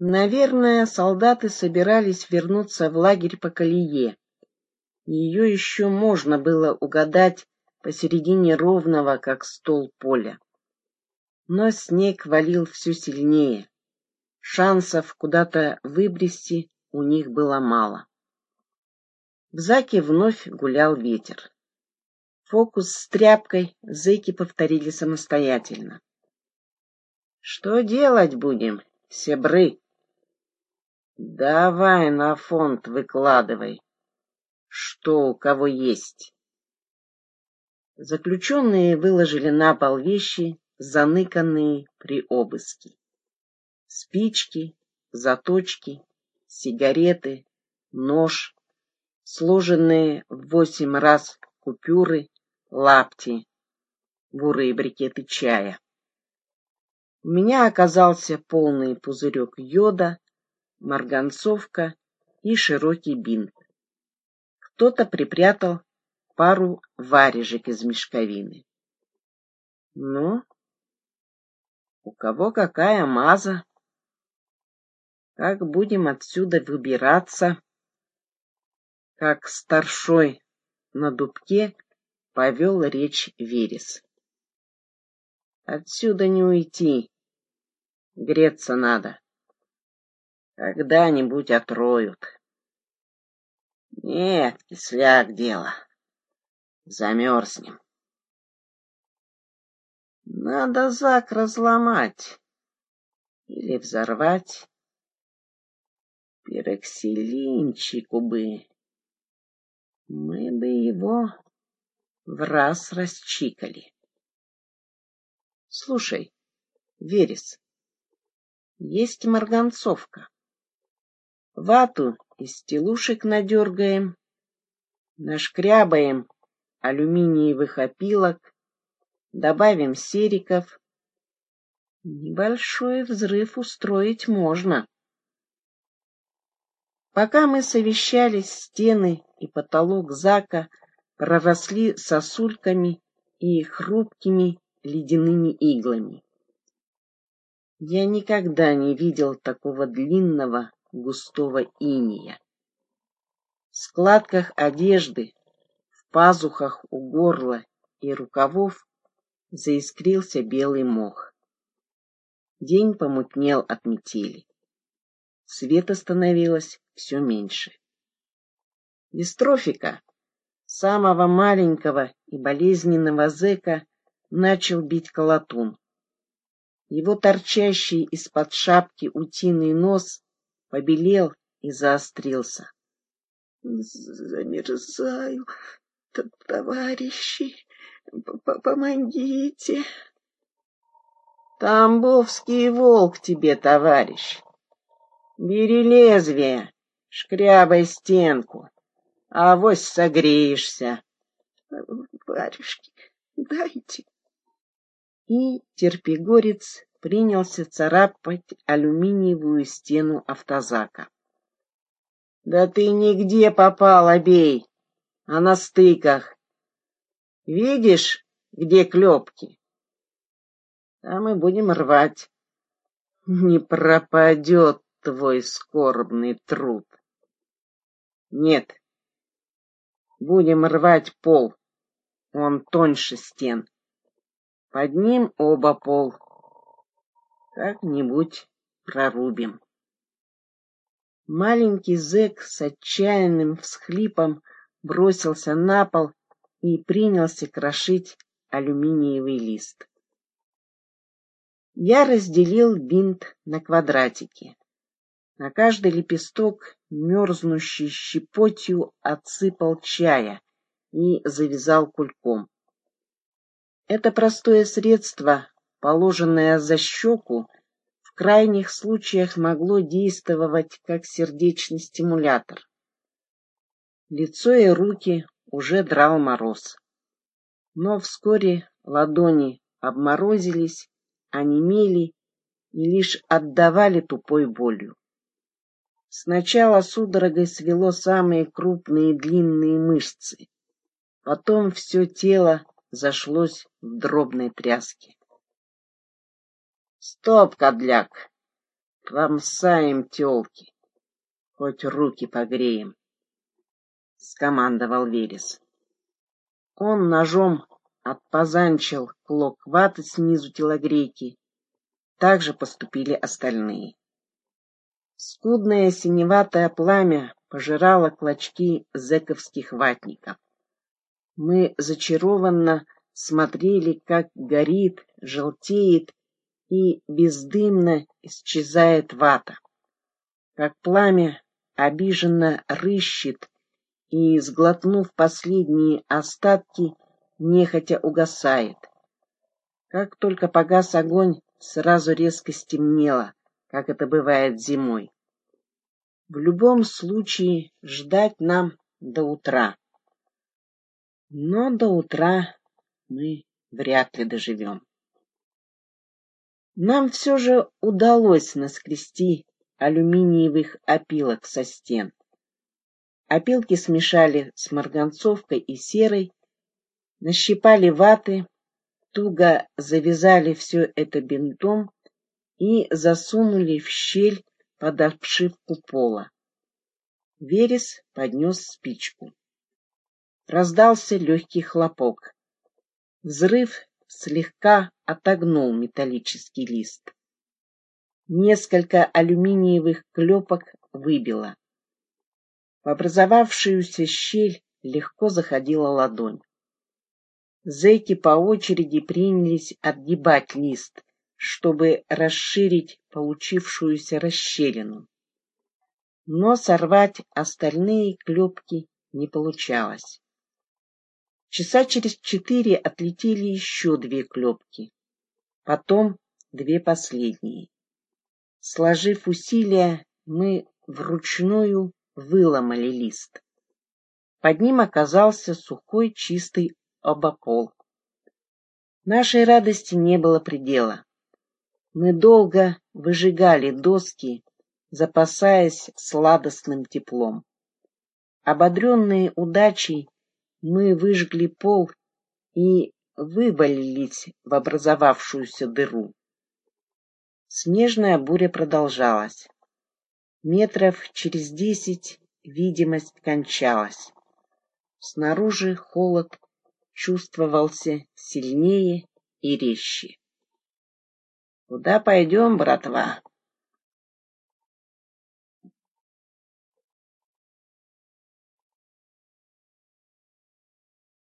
Наверное, солдаты собирались вернуться в лагерь по колее. Ее еще можно было угадать посередине ровного, как стол поля. Но снег валил все сильнее. Шансов куда-то выбрести у них было мало. В заке вновь гулял ветер. Фокус с тряпкой зэки повторили самостоятельно. «Что делать будем, себры?» «Давай на фонд выкладывай, что у кого есть». Заключенные выложили на пол вещи, заныканные при обыске. Спички, заточки, сигареты, нож, сложенные в восемь раз купюры, лапти, бурые брикеты чая. У меня оказался полный пузырек йода, марганцовка и широкий бинт. Кто-то припрятал пару варежек из мешковины. Ну, у кого какая маза? Как будем отсюда выбираться? Как старшой на дубке повел речь Верес. Отсюда не уйти. Греться надо. Когда-нибудь отроют. Нет, кисляк дело. Замерзнем. Надо зак разломать или взорвать. Пероксилинчику бы. Мы бы его в раз расчикали. Слушай, Верес, есть марганцовка. Вату из телушек надергаем, нашкрябаем алюминиевых опилок, добавим сериков. Небольшой взрыв устроить можно. Пока мы совещались, стены и потолок зака проросли сосульками и хрупкими ледяными иглами. Я никогда не видел такого длинного густого иния. В складках одежды, в пазухах у горла и рукавов заискрился белый мох. День помутнел от метели. Света становилось все меньше. Дистрофика, самого маленького и болезненного зэка, начал бить колотун. Его торчащий из-под шапки утиный нос побелел и заострился. Замерзаю, товарищи, помогите. Тамбовский волк тебе, товарищ. Бери лезвие, шкрябай стенку, а авось согреешься. Варежки, дайте и терпигорец принялся царапать алюминиевую стену автозака. Да ты нигде попал, обей, а на стыках. Видишь, где клепки? А мы будем рвать. Не пропадет твой скорбный труд. Нет, будем рвать пол, он тоньше стен. Под ним оба пол. Как-нибудь прорубим. Маленький зэк с отчаянным всхлипом бросился на пол и принялся крошить алюминиевый лист. Я разделил бинт на квадратики. На каждый лепесток, мерзнущий щепотью, отсыпал чая и завязал кульком. Это простое средство, положенное за щеку, в крайних случаях могло действовать как сердечный стимулятор. Лицо и руки уже драл мороз. Но вскоре ладони обморозились, онемели и лишь отдавали тупой болью. Сначала судорогой свело самые крупные длинные мышцы, потом все тело зашлось в дробной тряске. Стоп, кадляк! Помсаем тёлки, хоть руки погреем, — скомандовал Верес. Он ножом отпозанчил клок ваты снизу телогрейки. Так же поступили остальные. Скудное синеватое пламя пожирало клочки зэковских ватников. Мы зачарованно смотрели, как горит, желтеет и бездымно исчезает вата, как пламя обиженно рыщет и, сглотнув последние остатки, нехотя угасает. Как только погас огонь, сразу резко стемнело, как это бывает зимой. В любом случае ждать нам до утра. Но до утра мы вряд ли доживем. Нам все же удалось наскрести алюминиевых опилок со стен. Опилки смешали с марганцовкой и серой, нащипали ваты, туго завязали все это бинтом и засунули в щель под обшивку пола. Верес поднес спичку. Раздался легкий хлопок. Взрыв слегка отогнул металлический лист. Несколько алюминиевых клепок выбило. В образовавшуюся щель легко заходила ладонь. Зэки по очереди принялись отгибать лист, чтобы расширить получившуюся расщелину. Но сорвать остальные клепки не получалось. Часа через четыре отлетели еще две клепки, потом две последние. Сложив усилия, мы вручную выломали лист. Под ним оказался сухой чистый обопол. Нашей радости не было предела. Мы долго выжигали доски, запасаясь сладостным теплом. Ободренные удачей, мы выжгли пол и вывалились в образовавшуюся дыру. Снежная буря продолжалась. Метров через десять видимость кончалась. Снаружи холод чувствовался сильнее и резче. — Куда пойдем, братва?